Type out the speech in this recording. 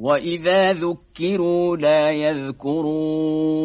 وإذا ذكروا لا يذكرون